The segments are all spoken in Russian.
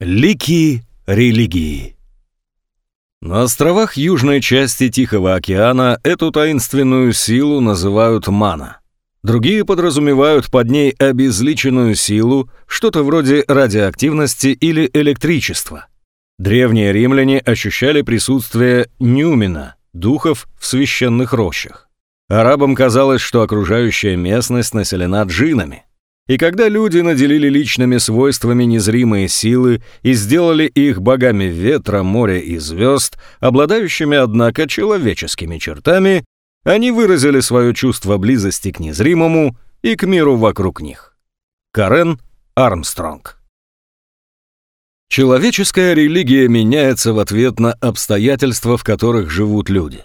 Лики религии На островах южной части Тихого океана эту таинственную силу называют мана. Другие подразумевают под ней обезличенную силу, что-то вроде радиоактивности или электричества. Древние римляне ощущали присутствие нюмина, духов в священных рощах. Арабам казалось, что окружающая местность населена джинами. И когда люди наделили личными свойствами незримые силы и сделали их богами ветра, моря и звезд, обладающими, однако, человеческими чертами, они выразили свое чувство близости к незримому и к миру вокруг них. Карен Армстронг Человеческая религия меняется в ответ на обстоятельства, в которых живут люди.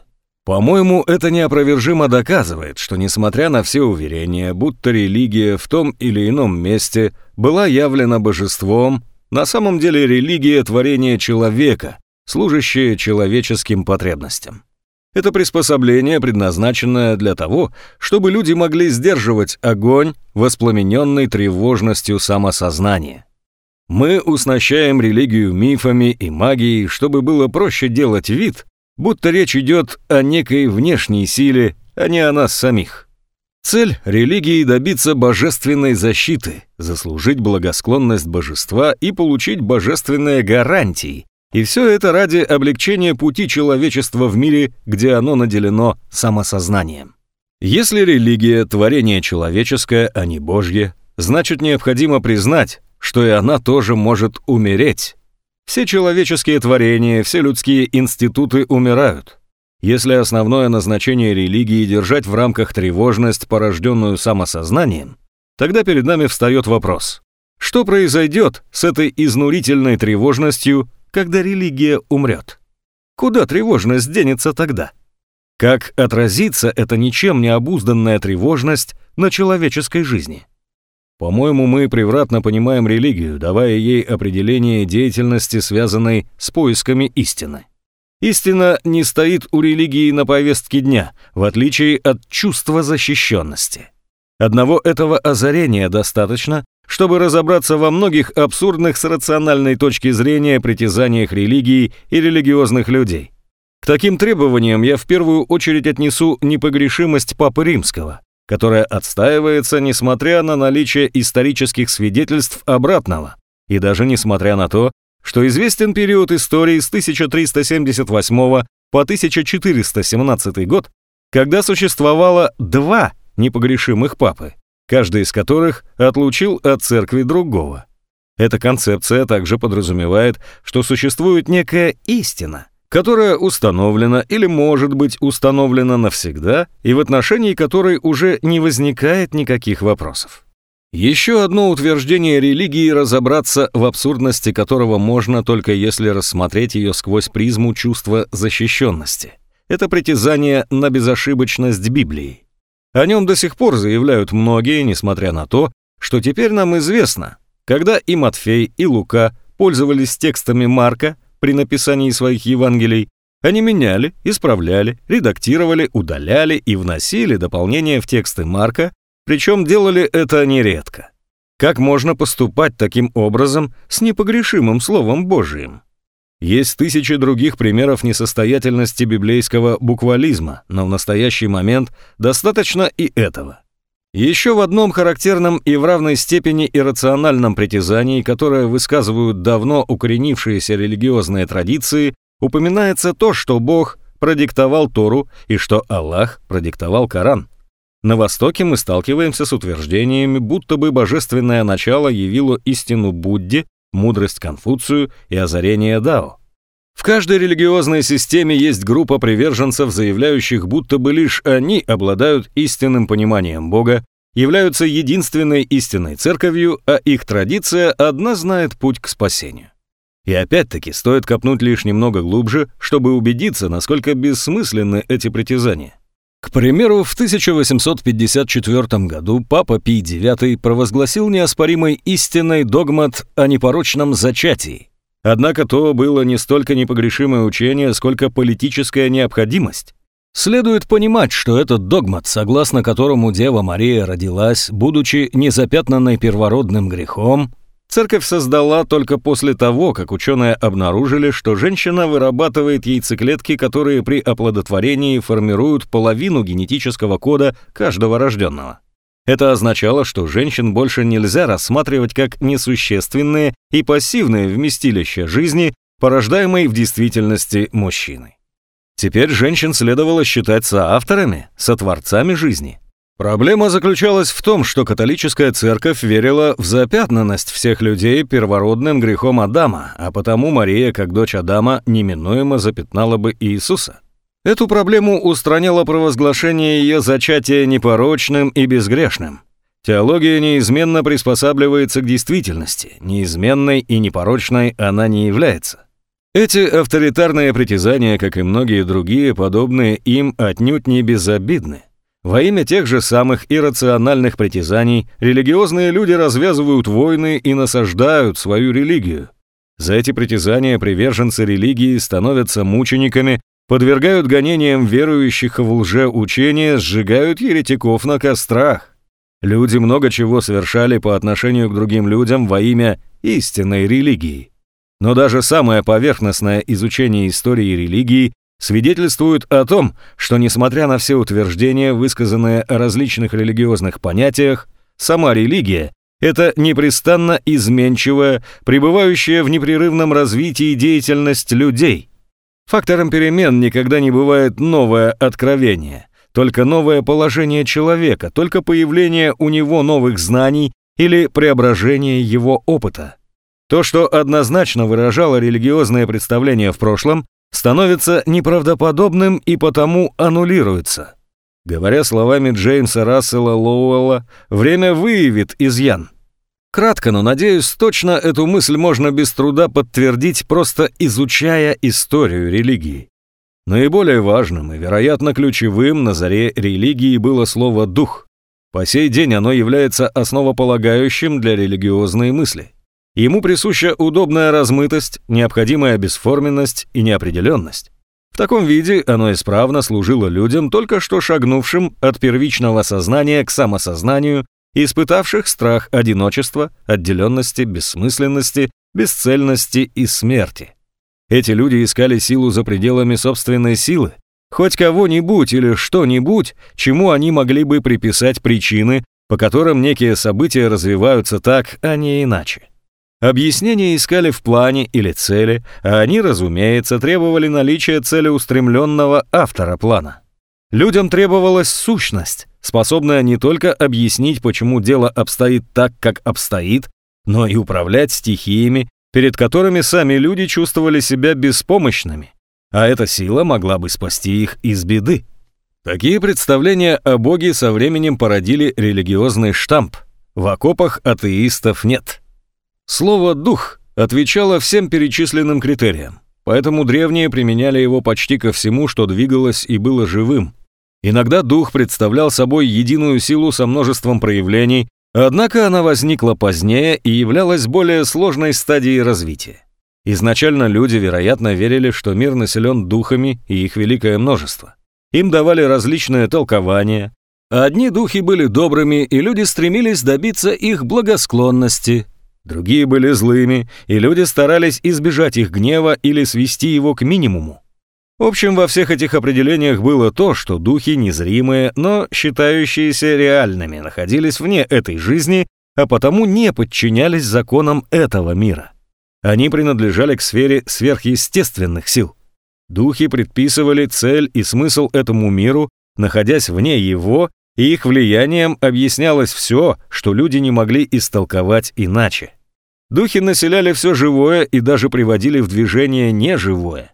По-моему, это неопровержимо доказывает, что несмотря на все уверения, будто религия в том или ином месте была явлена божеством, на самом деле религия – творение человека, служащее человеческим потребностям. Это приспособление, предназначенное для того, чтобы люди могли сдерживать огонь, воспламененный тревожностью самосознания. Мы уснащаем религию мифами и магией, чтобы было проще делать вид, будто речь идет о некой внешней силе, а не о нас самих. Цель религии – добиться божественной защиты, заслужить благосклонность божества и получить божественные гарантии. И все это ради облегчения пути человечества в мире, где оно наделено самосознанием. Если религия – творение человеческое, а не Божье, значит необходимо признать, что и она тоже может умереть, все человеческие творения, все людские институты умирают. Если основное назначение религии держать в рамках тревожность, порожденную самосознанием, тогда перед нами встает вопрос, что произойдет с этой изнурительной тревожностью, когда религия умрет? Куда тревожность денется тогда? Как отразится эта ничем не обузданная тревожность на человеческой жизни? По-моему, мы превратно понимаем религию, давая ей определение деятельности, связанной с поисками истины. Истина не стоит у религии на повестке дня, в отличие от чувства защищенности. Одного этого озарения достаточно, чтобы разобраться во многих абсурдных с рациональной точки зрения притязаниях религии и религиозных людей. К таким требованиям я в первую очередь отнесу непогрешимость Папы Римского, которая отстаивается несмотря на наличие исторических свидетельств обратного, и даже несмотря на то, что известен период истории с 1378 по 1417 год, когда существовало два непогрешимых папы, каждый из которых отлучил от церкви другого. Эта концепция также подразумевает, что существует некая истина, которая установлена или может быть установлена навсегда и в отношении которой уже не возникает никаких вопросов. Еще одно утверждение религии разобраться в абсурдности которого можно только если рассмотреть ее сквозь призму чувства защищенности. Это притязание на безошибочность Библии. О нем до сих пор заявляют многие, несмотря на то, что теперь нам известно, когда и Матфей, и Лука пользовались текстами Марка, при написании своих Евангелий, они меняли, исправляли, редактировали, удаляли и вносили дополнения в тексты Марка, причем делали это нередко. Как можно поступать таким образом с непогрешимым Словом Божиим? Есть тысячи других примеров несостоятельности библейского буквализма, но в настоящий момент достаточно и этого. Еще в одном характерном и в равной степени иррациональном притязании, которое высказывают давно укоренившиеся религиозные традиции, упоминается то, что Бог продиктовал Тору и что Аллах продиктовал Коран. На Востоке мы сталкиваемся с утверждениями, будто бы божественное начало явило истину Будде, мудрость Конфуцию и озарение Дао. В каждой религиозной системе есть группа приверженцев, заявляющих, будто бы лишь они обладают истинным пониманием Бога, являются единственной истинной церковью, а их традиция одна знает путь к спасению. И опять-таки стоит копнуть лишь немного глубже, чтобы убедиться, насколько бессмысленны эти притязания. К примеру, в 1854 году Папа Пий IX провозгласил неоспоримой истинной догмат о непорочном зачатии, Однако то было не столько непогрешимое учение, сколько политическая необходимость. Следует понимать, что этот догмат, согласно которому Дева Мария родилась, будучи незапятнанной первородным грехом, Церковь создала только после того, как ученые обнаружили, что женщина вырабатывает яйцеклетки, которые при оплодотворении формируют половину генетического кода каждого рожденного. Это означало, что женщин больше нельзя рассматривать как несущественные и пассивные вместилища жизни, порождаемой в действительности мужчиной. Теперь женщин следовало считать соавторами, сотворцами жизни. Проблема заключалась в том, что католическая церковь верила в запятнанность всех людей первородным грехом Адама, а потому Мария, как дочь Адама, неминуемо запятнала бы Иисуса. Эту проблему устраняло провозглашение ее зачатия непорочным и безгрешным. Теология неизменно приспосабливается к действительности, неизменной и непорочной она не является. Эти авторитарные притязания, как и многие другие, подобные им, отнюдь не безобидны. Во имя тех же самых иррациональных притязаний религиозные люди развязывают войны и насаждают свою религию. За эти притязания приверженцы религии становятся мучениками, подвергают гонениям верующих в лжеучение, сжигают еретиков на кострах. Люди много чего совершали по отношению к другим людям во имя истинной религии. Но даже самое поверхностное изучение истории религии свидетельствуют о том, что, несмотря на все утверждения, высказанные о различных религиозных понятиях, сама религия – это непрестанно изменчивая, пребывающая в непрерывном развитии деятельность людей. Фактором перемен никогда не бывает новое откровение, только новое положение человека, только появление у него новых знаний или преображение его опыта. То, что однозначно выражало религиозное представление в прошлом, становится неправдоподобным и потому аннулируется. Говоря словами Джеймса Рассела Лоуэлла, время выявит изъян. Кратко, но, надеюсь, точно эту мысль можно без труда подтвердить, просто изучая историю религии. Наиболее важным и, вероятно, ключевым на заре религии было слово «дух». По сей день оно является основополагающим для религиозной мысли. Ему присуща удобная размытость, необходимая бесформенность и неопределенность. В таком виде оно исправно служило людям, только что шагнувшим от первичного сознания к самосознанию, испытавших страх одиночества, отделенности, бессмысленности, бесцельности и смерти. Эти люди искали силу за пределами собственной силы, хоть кого-нибудь или что-нибудь, чему они могли бы приписать причины, по которым некие события развиваются так, а не иначе. Объяснения искали в плане или цели, а они, разумеется, требовали наличия целеустремленного автора плана. Людям требовалась сущность, способная не только объяснить, почему дело обстоит так, как обстоит, но и управлять стихиями, перед которыми сами люди чувствовали себя беспомощными, а эта сила могла бы спасти их из беды. Такие представления о Боге со временем породили религиозный штамп. В окопах атеистов нет. Слово «дух» отвечало всем перечисленным критериям, поэтому древние применяли его почти ко всему, что двигалось и было живым. Иногда дух представлял собой единую силу со множеством проявлений, однако она возникла позднее и являлась более сложной стадией развития. Изначально люди, вероятно, верили, что мир населен духами и их великое множество. Им давали различные толкования. Одни духи были добрыми, и люди стремились добиться их благосклонности, Другие были злыми, и люди старались избежать их гнева или свести его к минимуму. В общем, во всех этих определениях было то, что духи незримые, но считающиеся реальными, находились вне этой жизни, а потому не подчинялись законам этого мира. Они принадлежали к сфере сверхъестественных сил. Духи предписывали цель и смысл этому миру, находясь вне его, и их влиянием объяснялось все, что люди не могли истолковать иначе. Духи населяли все живое и даже приводили в движение неживое.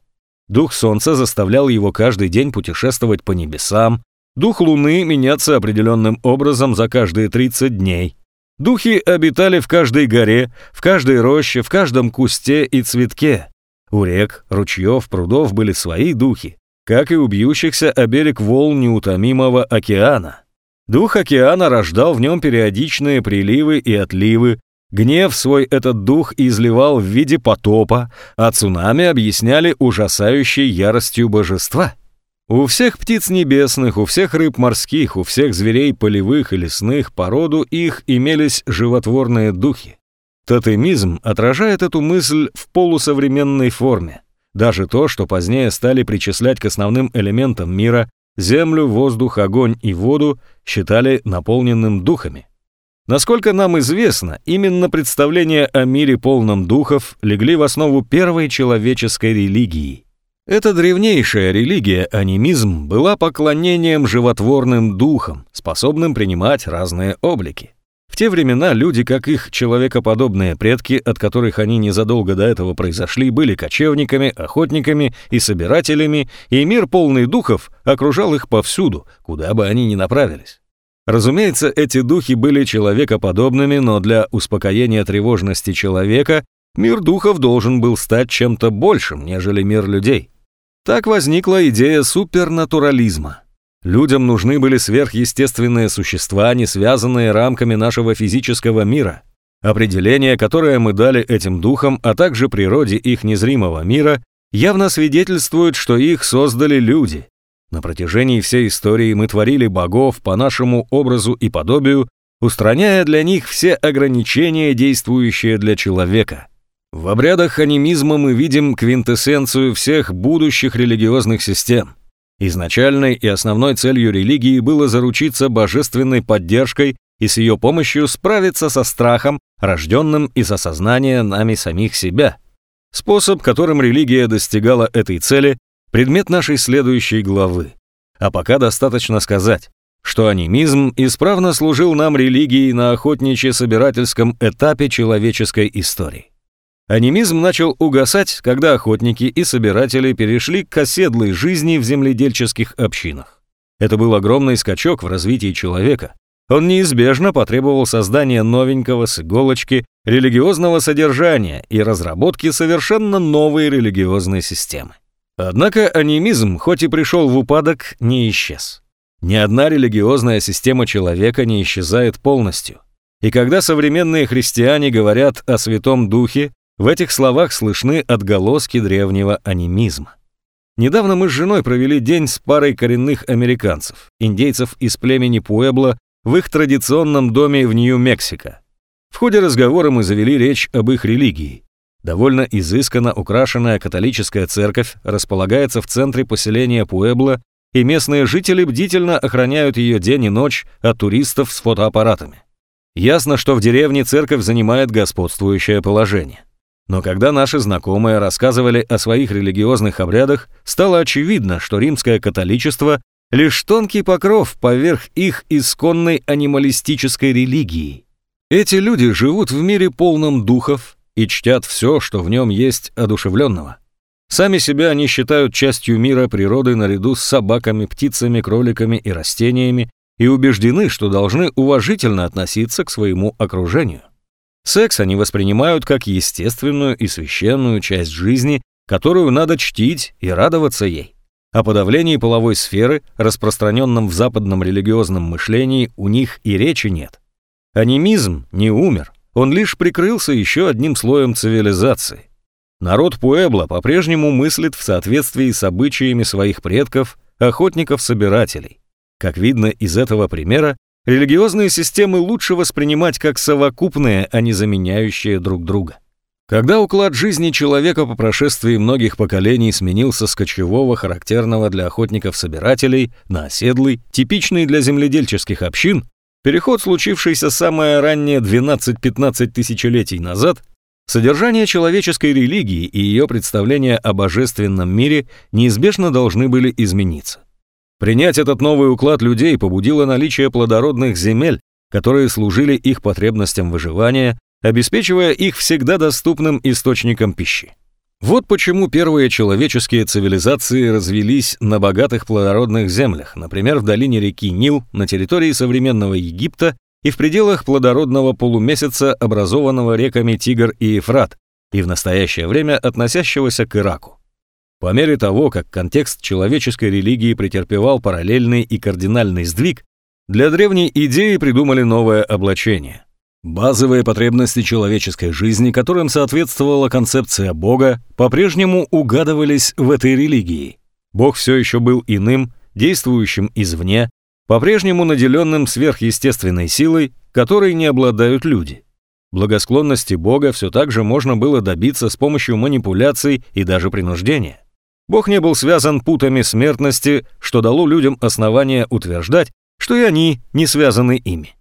Дух солнца заставлял его каждый день путешествовать по небесам, дух луны меняться определенным образом за каждые 30 дней. Духи обитали в каждой горе, в каждой роще, в каждом кусте и цветке. У рек, ручьев, прудов были свои духи, как и у бьющихся о берег волн неутомимого океана. Дух океана рождал в нем периодичные приливы и отливы, Гнев свой этот дух изливал в виде потопа, а цунами объясняли ужасающей яростью божества. У всех птиц небесных, у всех рыб морских, у всех зверей полевых и лесных породу их имелись животворные духи. Тотемизм отражает эту мысль в полусовременной форме. Даже то, что позднее стали причислять к основным элементам мира, землю, воздух, огонь и воду, считали наполненным духами. Насколько нам известно, именно представления о мире полном духов легли в основу первой человеческой религии. Эта древнейшая религия, анимизм, была поклонением животворным духам, способным принимать разные облики. В те времена люди, как их человекоподобные предки, от которых они незадолго до этого произошли, были кочевниками, охотниками и собирателями, и мир полный духов окружал их повсюду, куда бы они ни направились. Разумеется, эти духи были человекоподобными, но для успокоения тревожности человека мир духов должен был стать чем-то большим, нежели мир людей. Так возникла идея супернатурализма – Людям нужны были сверхъестественные существа, не связанные рамками нашего физического мира. Определение, которое мы дали этим духам, а также природе их незримого мира, явно свидетельствует, что их создали люди. На протяжении всей истории мы творили богов по нашему образу и подобию, устраняя для них все ограничения, действующие для человека. В обрядах анимизма мы видим квинтэссенцию всех будущих религиозных систем – Изначальной и основной целью религии было заручиться божественной поддержкой и с ее помощью справиться со страхом, рожденным из осознания нами самих себя. Способ, которым религия достигала этой цели, предмет нашей следующей главы. А пока достаточно сказать, что анимизм исправно служил нам религией на охотничье-собирательском этапе человеческой истории. Анимизм начал угасать, когда охотники и собиратели перешли к оседлой жизни в земледельческих общинах. Это был огромный скачок в развитии человека. Он неизбежно потребовал создания новенького с иголочки религиозного содержания и разработки совершенно новой религиозной системы. Однако анимизм, хоть и пришел в упадок, не исчез. Ни одна религиозная система человека не исчезает полностью. И когда современные христиане говорят о Святом Духе, в этих словах слышны отголоски древнего анимизма. Недавно мы с женой провели день с парой коренных американцев, индейцев из племени Пуэбло, в их традиционном доме в Нью-Мексико. В ходе разговора мы завели речь об их религии. Довольно изысканно украшенная католическая церковь располагается в центре поселения Пуэбло, и местные жители бдительно охраняют ее день и ночь от туристов с фотоаппаратами. Ясно, что в деревне церковь занимает господствующее положение. Но когда наши знакомые рассказывали о своих религиозных обрядах, стало очевидно, что римское католичество – лишь тонкий покров поверх их исконной анималистической религии. Эти люди живут в мире полном духов и чтят все, что в нем есть одушевленного. Сами себя они считают частью мира природы наряду с собаками, птицами, кроликами и растениями и убеждены, что должны уважительно относиться к своему окружению. Секс они воспринимают как естественную и священную часть жизни, которую надо чтить и радоваться ей. О подавлении половой сферы, распространенном в западном религиозном мышлении, у них и речи нет. Анимизм не умер, он лишь прикрылся еще одним слоем цивилизации. Народ Пуэбло по-прежнему мыслит в соответствии с обычаями своих предков, охотников-собирателей. Как видно из этого примера, Религиозные системы лучше воспринимать как совокупные, а не заменяющие друг друга. Когда уклад жизни человека по прошествии многих поколений сменился с кочевого, характерного для охотников-собирателей, на оседлый, типичный для земледельческих общин, переход, случившийся самое раннее 12-15 тысячелетий назад, содержание человеческой религии и ее представления о божественном мире неизбежно должны были измениться. Принять этот новый уклад людей побудило наличие плодородных земель, которые служили их потребностям выживания, обеспечивая их всегда доступным источником пищи. Вот почему первые человеческие цивилизации развелись на богатых плодородных землях, например, в долине реки Нил, на территории современного Египта и в пределах плодородного полумесяца, образованного реками Тигр и Ефрат, и в настоящее время относящегося к Ираку. По мере того, как контекст человеческой религии претерпевал параллельный и кардинальный сдвиг, для древней идеи придумали новое облачение. Базовые потребности человеческой жизни, которым соответствовала концепция Бога, по-прежнему угадывались в этой религии. Бог все еще был иным, действующим извне, по-прежнему наделенным сверхъестественной силой, которой не обладают люди. Благосклонности Бога все так же можно было добиться с помощью манипуляций и даже принуждения. Бог не был связан путами смертности, что дало людям основание утверждать, что и они не связаны ими.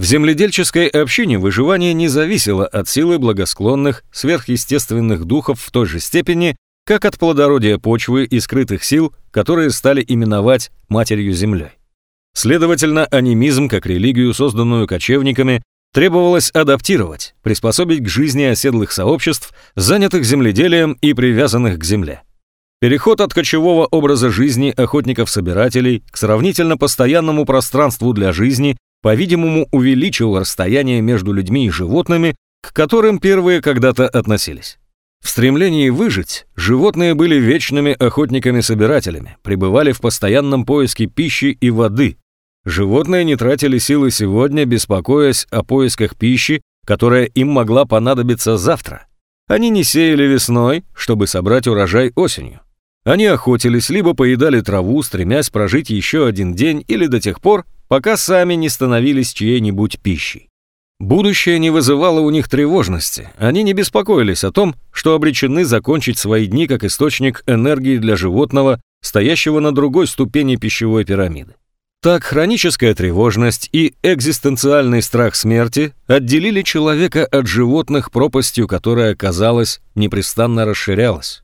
В земледельческой общине выживание не зависело от силы благосклонных сверхъестественных духов в той же степени, как от плодородия почвы и скрытых сил, которые стали именовать Матерью Землей. Следовательно, анимизм, как религию, созданную кочевниками, требовалось адаптировать, приспособить к жизни оседлых сообществ, занятых земледелием и привязанных к земле. Переход от кочевого образа жизни охотников-собирателей к сравнительно постоянному пространству для жизни, по-видимому, увеличил расстояние между людьми и животными, к которым первые когда-то относились. В стремлении выжить животные были вечными охотниками-собирателями, пребывали в постоянном поиске пищи и воды. Животные не тратили силы сегодня, беспокоясь о поисках пищи, которая им могла понадобиться завтра. Они не сеяли весной, чтобы собрать урожай осенью. Они охотились, либо поедали траву, стремясь прожить еще один день или до тех пор, пока сами не становились чьей-нибудь пищей. Будущее не вызывало у них тревожности, они не беспокоились о том, что обречены закончить свои дни как источник энергии для животного, стоящего на другой ступени пищевой пирамиды. Так хроническая тревожность и экзистенциальный страх смерти отделили человека от животных пропастью, которая, казалось, непрестанно расширялась.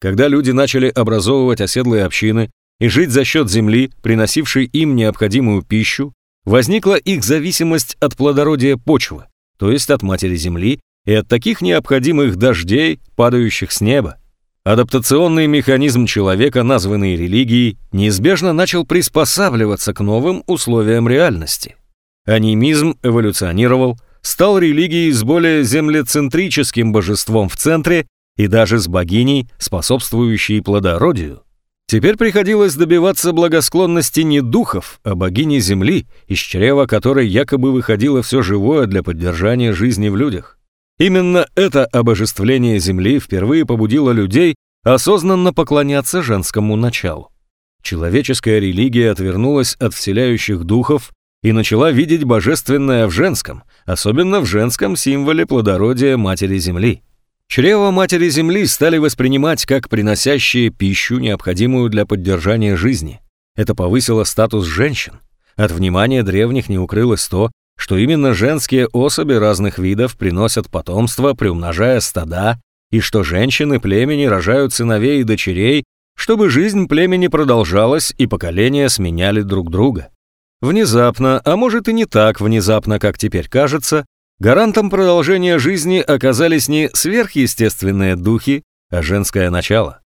Когда люди начали образовывать оседлые общины и жить за счет земли, приносившей им необходимую пищу, возникла их зависимость от плодородия почвы, то есть от матери земли и от таких необходимых дождей, падающих с неба. Адаптационный механизм человека, названный религией, неизбежно начал приспосабливаться к новым условиям реальности. Анимизм эволюционировал, стал религией с более землецентрическим божеством в центре и даже с богиней, способствующей плодородию. Теперь приходилось добиваться благосклонности не духов, а богини Земли, из чрева которой якобы выходило все живое для поддержания жизни в людях. Именно это обожествление Земли впервые побудило людей осознанно поклоняться женскому началу. Человеческая религия отвернулась от вселяющих духов и начала видеть божественное в женском, особенно в женском символе плодородия Матери Земли. Чрево Матери Земли стали воспринимать как приносящие пищу, необходимую для поддержания жизни. Это повысило статус женщин. От внимания древних не укрылось то, что именно женские особи разных видов приносят потомство, приумножая стада, и что женщины племени рожают сыновей и дочерей, чтобы жизнь племени продолжалась и поколения сменяли друг друга. Внезапно, а может и не так внезапно, как теперь кажется, Гарантом продолжения жизни оказались не сверхъестественные духи, а женское начало.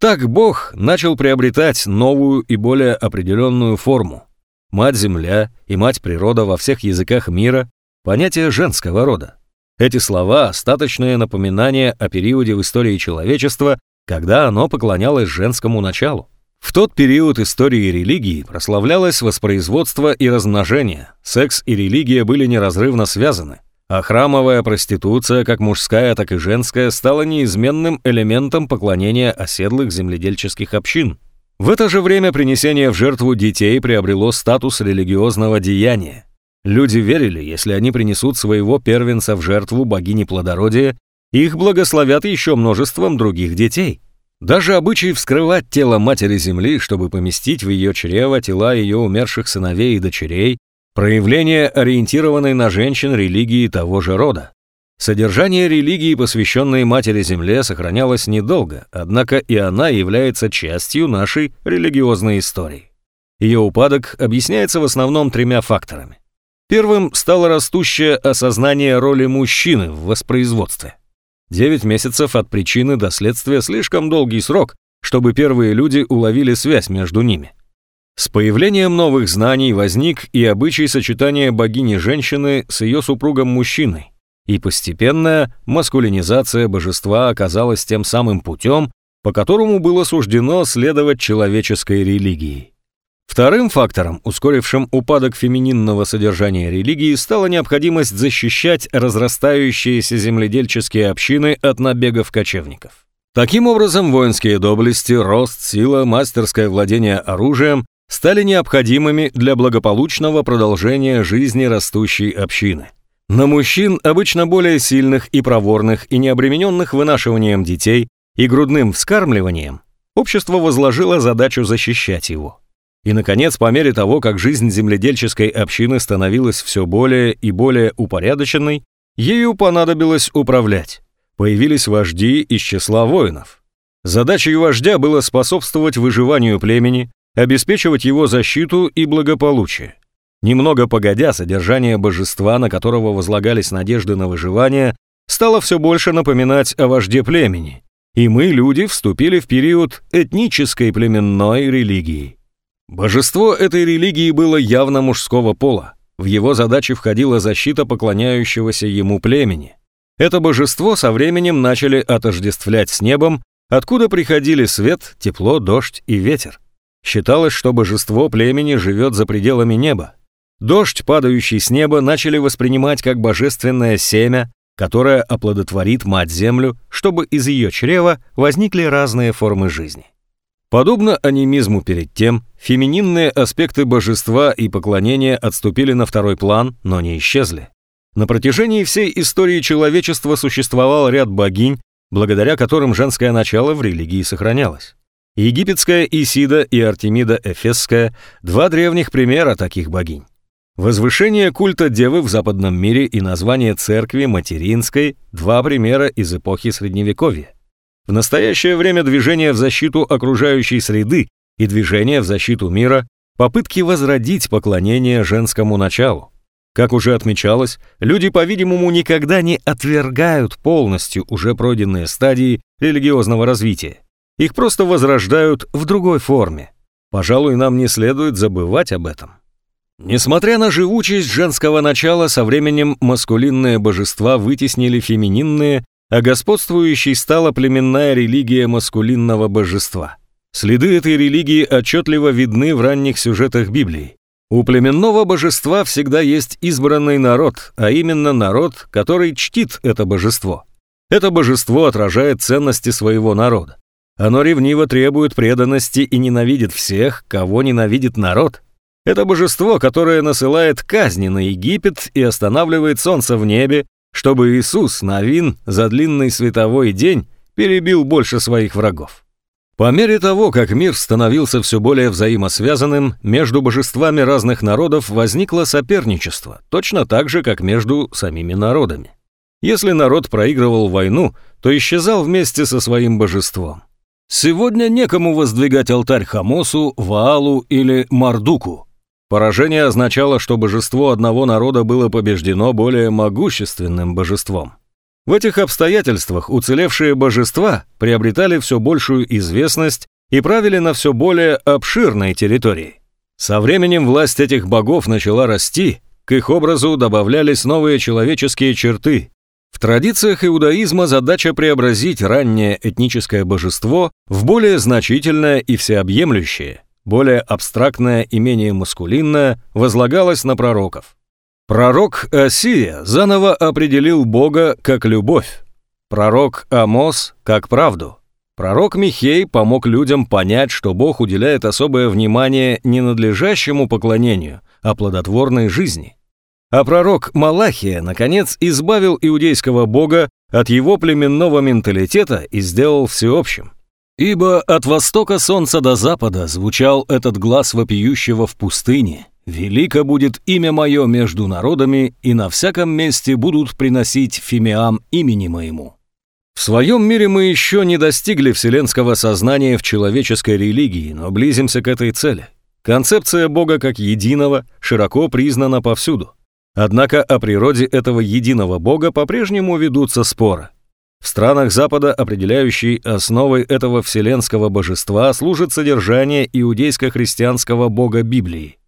Так Бог начал приобретать новую и более определенную форму. Мать-Земля и Мать-Природа во всех языках мира – понятие женского рода. Эти слова – остаточное напоминание о периоде в истории человечества, когда оно поклонялось женскому началу. В тот период истории религии прославлялось воспроизводство и размножение, секс и религия были неразрывно связаны а храмовая проституция, как мужская, так и женская, стала неизменным элементом поклонения оседлых земледельческих общин. В это же время принесение в жертву детей приобрело статус религиозного деяния. Люди верили, если они принесут своего первенца в жертву богини плодородия, их благословят еще множеством других детей. Даже обычай вскрывать тело матери земли, чтобы поместить в ее чрево тела ее умерших сыновей и дочерей, Проявление ориентированной на женщин религии того же рода. Содержание религии, посвященной Матери-Земле, сохранялось недолго, однако и она является частью нашей религиозной истории. Ее упадок объясняется в основном тремя факторами. Первым стало растущее осознание роли мужчины в воспроизводстве. Девять месяцев от причины до следствия слишком долгий срок, чтобы первые люди уловили связь между ними. С появлением новых знаний возник и обычай сочетания богини-женщины с ее супругом-мужчиной, и постепенная маскулинизация божества оказалась тем самым путем, по которому было суждено следовать человеческой религии. Вторым фактором, ускорившим упадок фемининного содержания религии, стала необходимость защищать разрастающиеся земледельческие общины от набегов кочевников. Таким образом, воинские доблести, рост, сила, мастерское владение оружием стали необходимыми для благополучного продолжения жизни растущей общины. На мужчин, обычно более сильных и проворных и не обремененных вынашиванием детей и грудным вскармливанием, общество возложило задачу защищать его. И, наконец, по мере того, как жизнь земледельческой общины становилась все более и более упорядоченной, ею понадобилось управлять. Появились вожди из числа воинов. Задачей вождя было способствовать выживанию племени, обеспечивать его защиту и благополучие. Немного погодя, содержание божества, на которого возлагались надежды на выживание, стало все больше напоминать о вожде племени, и мы, люди, вступили в период этнической племенной религии. Божество этой религии было явно мужского пола. В его задачи входила защита поклоняющегося ему племени. Это божество со временем начали отождествлять с небом, откуда приходили свет, тепло, дождь и ветер. Считалось, что божество племени живет за пределами неба. Дождь, падающий с неба, начали воспринимать как божественное семя, которое оплодотворит мать-землю, чтобы из ее чрева возникли разные формы жизни. Подобно анимизму перед тем, фемининные аспекты божества и поклонения отступили на второй план, но не исчезли. На протяжении всей истории человечества существовал ряд богинь, благодаря которым женское начало в религии сохранялось. Египетская Исида и Артемида Эфесская – два древних примера таких богинь. Возвышение культа Девы в западном мире и название церкви материнской – два примера из эпохи Средневековья. В настоящее время движение в защиту окружающей среды и движение в защиту мира – попытки возродить поклонение женскому началу. Как уже отмечалось, люди, по-видимому, никогда не отвергают полностью уже пройденные стадии религиозного развития. Их просто возрождают в другой форме. Пожалуй, нам не следует забывать об этом. Несмотря на живучесть женского начала, со временем маскулинные божества вытеснили фемининные, а господствующей стала племенная религия маскулинного божества. Следы этой религии отчетливо видны в ранних сюжетах Библии. У племенного божества всегда есть избранный народ, а именно народ, который чтит это божество. Это божество отражает ценности своего народа. Оно ревниво требует преданности и ненавидит всех, кого ненавидит народ. Это божество, которое насылает казни на Египет и останавливает солнце в небе, чтобы Иисус, Навин, за длинный световой день перебил больше своих врагов. По мере того, как мир становился все более взаимосвязанным, между божествами разных народов возникло соперничество, точно так же, как между самими народами. Если народ проигрывал войну, то исчезал вместе со своим божеством. Сегодня некому воздвигать алтарь Хамосу, Ваалу или Мардуку, Поражение означало, что божество одного народа было побеждено более могущественным божеством. В этих обстоятельствах уцелевшие божества приобретали все большую известность и правили на все более обширной территории. Со временем власть этих богов начала расти, к их образу добавлялись новые человеческие черты. В традициях иудаизма задача преобразить раннее этническое божество в более значительное и всеобъемлющее, более абстрактное и менее маскулинное, возлагалось на пророков. Пророк Осия заново определил Бога как любовь, пророк Амос как правду. Пророк Михей помог людям понять, что Бог уделяет особое внимание не надлежащему поклонению, а плодотворной жизни. А пророк Малахия, наконец, избавил иудейского Бога от его племенного менталитета и сделал всеобщим. Ибо от востока солнца до запада звучал этот глаз вопиющего в пустыне. «Велико будет имя мое между народами, и на всяком месте будут приносить фимиам имени моему». В своем мире мы еще не достигли вселенского сознания в человеческой религии, но близимся к этой цели. Концепция Бога как единого широко признана повсюду. Однако о природе этого единого Бога по-прежнему ведутся споры. В странах Запада определяющей основой этого вселенского божества служит содержание иудейско-христианского бога Библии.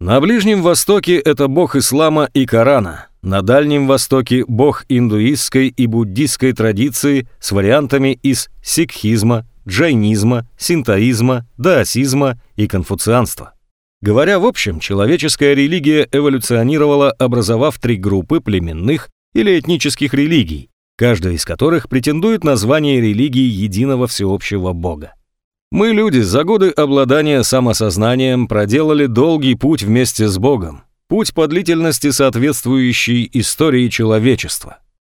На Ближнем Востоке это бог ислама и Корана, на Дальнем Востоке бог индуистской и буддистской традиции с вариантами из сикхизма, джайнизма, синтоизма, даосизма и конфуцианства. Говоря в общем, человеческая религия эволюционировала, образовав три группы племенных или этнических религий, каждая из которых претендует на звание религии единого всеобщего Бога. Мы, люди, за годы обладания самосознанием проделали долгий путь вместе с Богом, путь по длительности соответствующий истории человечества.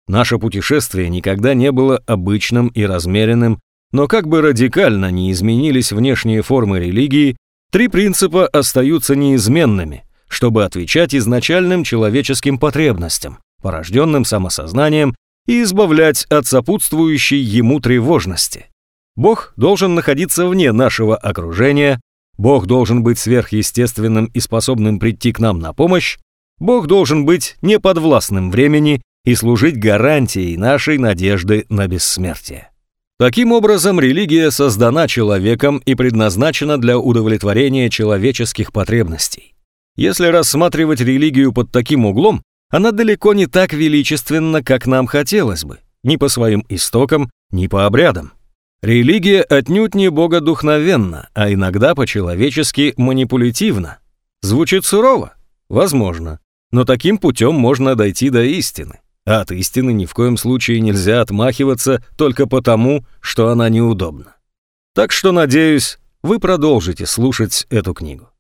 Наше путешествие никогда не было обычным и размеренным, но как бы радикально не изменились внешние формы религии, три принципа остаются неизменными, чтобы отвечать изначальным человеческим потребностям, порожденным самосознанием, и избавлять от сопутствующей ему тревожности. Бог должен находиться вне нашего окружения, Бог должен быть сверхъестественным и способным прийти к нам на помощь, Бог должен быть неподвластным времени и служить гарантией нашей надежды на бессмертие. Таким образом, религия создана человеком и предназначена для удовлетворения человеческих потребностей. Если рассматривать религию под таким углом, она далеко не так величественна, как нам хотелось бы, ни по своим истокам, ни по обрядам. Религия отнюдь не богодухновенна, а иногда по-человечески манипулятивна. Звучит сурово? Возможно. Но таким путем можно дойти до истины. От истины ни в коем случае нельзя отмахиваться только потому, что она неудобна. Так что, надеюсь, вы продолжите слушать эту книгу.